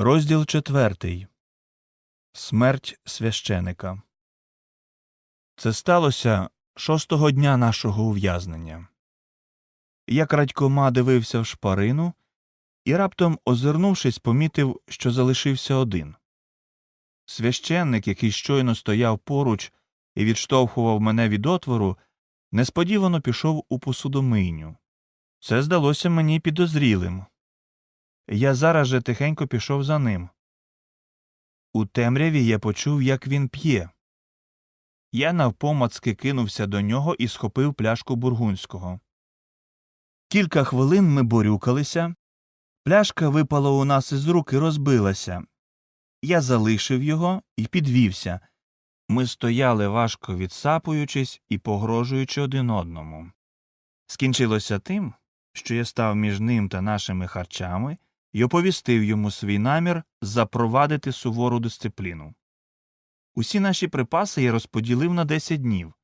Розділ четвертий. Смерть священика. Це сталося шостого дня нашого ув'язнення. Я крадькома дивився в шпарину і раптом, озирнувшись, помітив, що залишився один. Священник, який щойно стояв поруч і відштовхував мене від отвору, несподівано пішов у посудомийню. Це здалося мені підозрілим. Я зараз же тихенько пішов за ним. У темряві я почув, як він п'є. Я навпомацки кинувся до нього і схопив пляшку бургунського. Кілька хвилин ми борюкалися. Пляшка випала у нас із рук і розбилася. Я залишив його і підвівся. Ми стояли важко відсапуючись і погрожуючи один одному. Скінчилося тим, що я став між ним та нашими харчами і оповістив йому свій намір запровадити сувору дисципліну. Усі наші припаси я розподілив на 10 днів.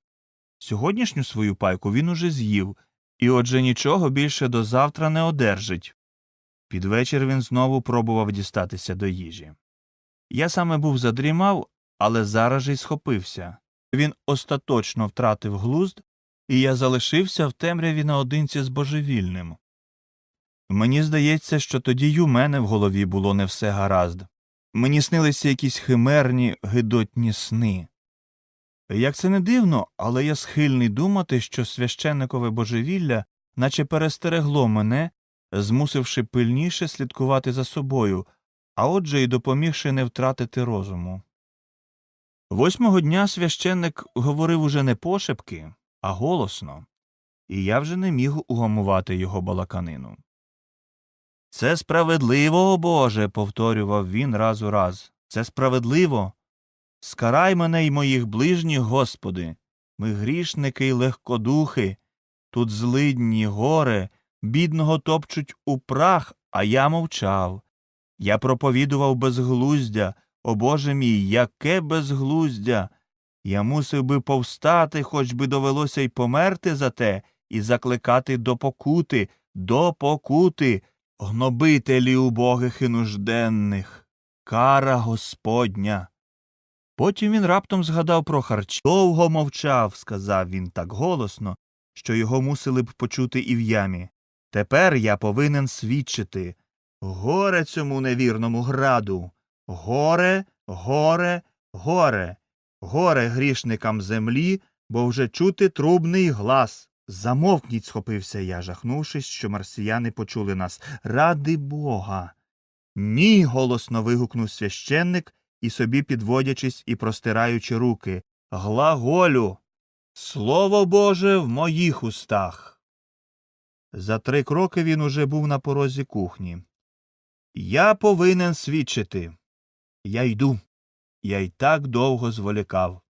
Сьогоднішню свою пайку він уже з'їв, і отже нічого більше до завтра не одержить. Під вечір він знову пробував дістатися до їжі. Я саме був задрімав, але зараз же й схопився. Він остаточно втратив глузд, і я залишився в темряві наодинці з божевільним. Мені здається, що тоді й у мене в голові було не все гаразд. Мені снилися якісь химерні, гидотні сни. Як це не дивно, але я схильний думати, що священникове божевілля наче перестерегло мене, змусивши пильніше слідкувати за собою, а отже й допомігши не втратити розуму. Восьмого дня священник говорив уже не пошепки, а голосно, і я вже не міг угамувати його балаканину. Це справедливо, о Боже, повторював він раз у раз. Це справедливо. Скарай мене й моїх ближніх, Господи. Ми грішники й легкодухи. Тут злидні горе, бідного топчуть у прах, а я мовчав. Я проповідував безглуздя, о Боже мій, яке безглуздя. Я мусив би повстати, хоч би довелося й померти за те, і закликати до покути, до покути гнобителі убогих і нужденних, кара Господня. Потім він раптом згадав про харч. Довго мовчав, сказав він так голосно, що його мусили б почути і в ямі. Тепер я повинен свідчити. Горе цьому невірному граду. Горе, горе, горе, горе грішникам землі, бо вже чути трубний глас. Замовкніть, схопився я, жахнувшись, що марсіяни почули нас. Ради бога. Ні. голосно вигукнув священник і собі підводячись і простираючи руки. Глаголю. Слово Боже в моїх устах. За три кроки він уже був на порозі кухні. Я повинен свідчити. Я йду. Я й так довго зволікав.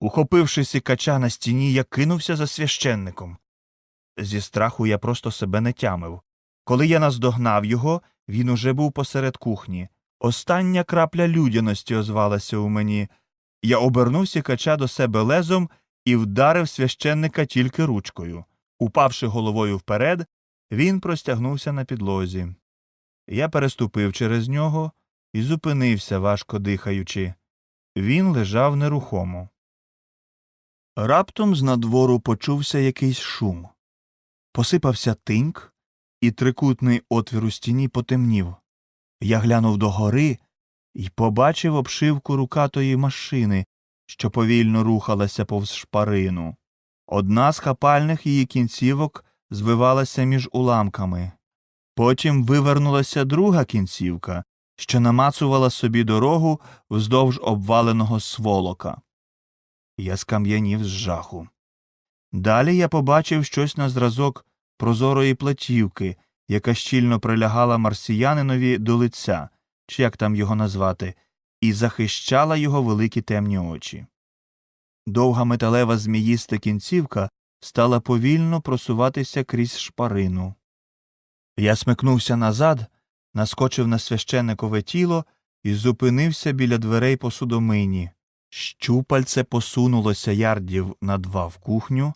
Ухопивши сікача на стіні, я кинувся за священником. Зі страху я просто себе не тямив. Коли я наздогнав його, він уже був посеред кухні. Остання крапля людяності озвалася у мені. Я обернув сікача до себе лезом і вдарив священника тільки ручкою. Упавши головою вперед, він простягнувся на підлозі. Я переступив через нього і зупинився, важко дихаючи. Він лежав нерухомо. Раптом з надвору почувся якийсь шум. Посипався тиньк, і трикутний отвір у стіні потемнів. Я глянув догори і побачив обшивку рукатої машини, що повільно рухалася повз шпарину. Одна з хапальних її кінцівок звивалася між уламками. Потім вивернулася друга кінцівка, що намацувала собі дорогу вздовж обваленого сволока. Я скам'янів з жаху. Далі я побачив щось на зразок прозорої платівки, яка щільно прилягала марсіянинові до лиця, чи як там його назвати, і захищала його великі темні очі. Довга металева зміїста кінцівка стала повільно просуватися крізь шпарину. Я смикнувся назад, наскочив на священникове тіло і зупинився біля дверей посудомийні. Щупальце посунулося ярдів на два в кухню,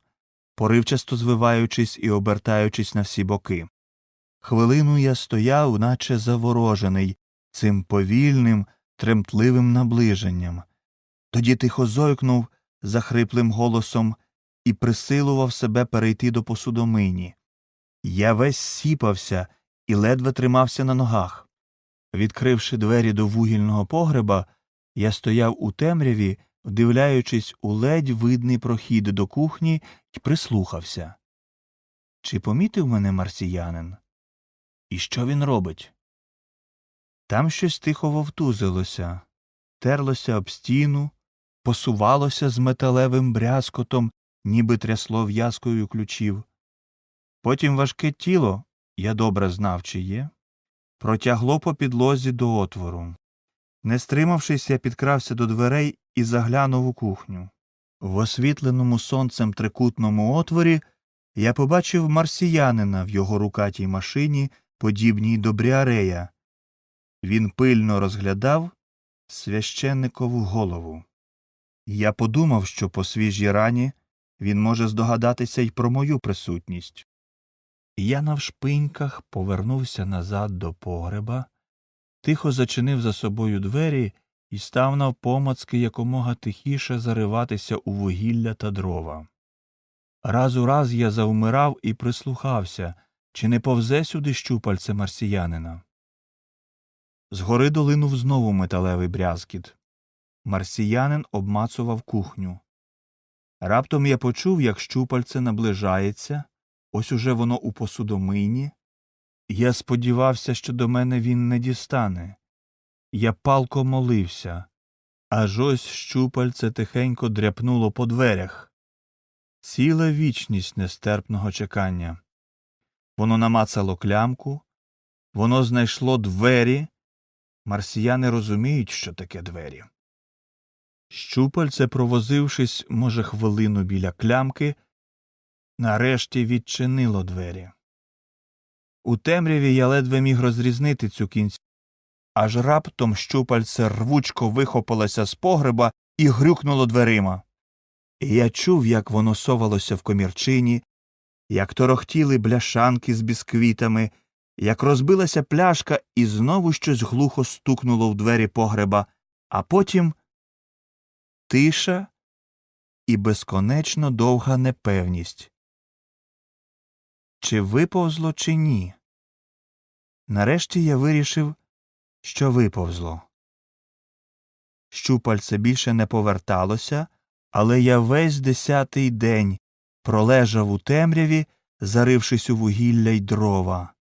поривчасто звиваючись і обертаючись на всі боки. Хвилину я стояв, наче заворожений, цим повільним, тремтливим наближенням. Тоді тихо зойкнув захриплим голосом і присилував себе перейти до посудомийні. Я весь сіпався і ледве тримався на ногах. Відкривши двері до вугільного погреба, я стояв у темряві, вдивляючись у ледь видний прохід до кухні і прислухався. Чи помітив мене марсіянин? І що він робить? Там щось тихо вовтузилося, терлося об стіну, посувалося з металевим брязкотом, ніби трясло в'язкою ключів. Потім важке тіло, я добре знав, чи є, протягло по підлозі до отвору. Не стримавшись, я підкрався до дверей і заглянув у кухню. В освітленому сонцем трикутному отворі я побачив марсіянина в його рукатій машині, подібній до бріарея. Він пильно розглядав священникову голову. Я подумав, що по свіжій рані він може здогадатися й про мою присутність. Я навшпиньках повернувся назад до погреба, тихо зачинив за собою двері і став навпомацки якомога тихіше зариватися у вугілля та дрова. Раз у раз я завмирав і прислухався, чи не повзе сюди щупальце марсіянина. Згори долинув знову металевий брязкіт. Марсіянин обмацував кухню. Раптом я почув, як щупальце наближається, ось уже воно у посудомийні. Я сподівався, що до мене він не дістане. Я палко молився, аж ось щупальце тихенько дряпнуло по дверях. Ціла вічність нестерпного чекання. Воно намацало клямку, воно знайшло двері. Марсіяни розуміють, що таке двері. Щупальце, провозившись, може, хвилину біля клямки, нарешті відчинило двері. У темряві я ледве міг розрізнити цю кінцю, аж раптом щупальце рвучко вихопилося з погреба і грюкнуло дверима. І я чув, як воно совалося в комірчині, як торохтіли бляшанки з бісквітами, як розбилася пляшка і знову щось глухо стукнуло в двері погреба, а потім тиша і безконечно довга непевність. Чи виповзло, чи ні? Нарешті я вирішив, що виповзло. Щупальце більше не поверталося, але я весь десятий день пролежав у темряві, зарившись у вугілля й дрова.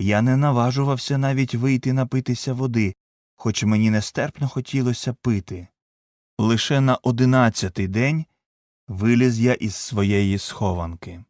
Я не наважувався навіть вийти напитися води, хоч мені нестерпно хотілося пити. Лише на одинадцятий день виліз я із своєї схованки.